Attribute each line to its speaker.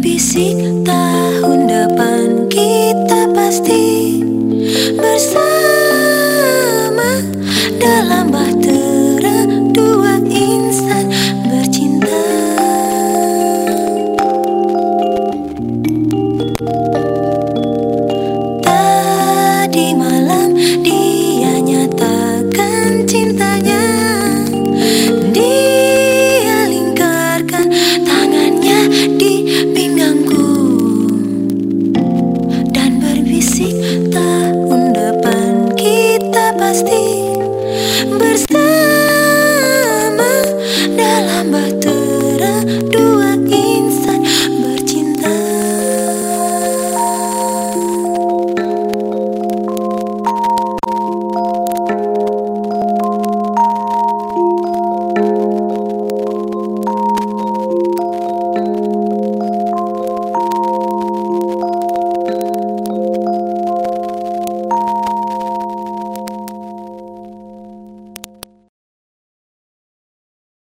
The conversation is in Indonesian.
Speaker 1: Bisik tahun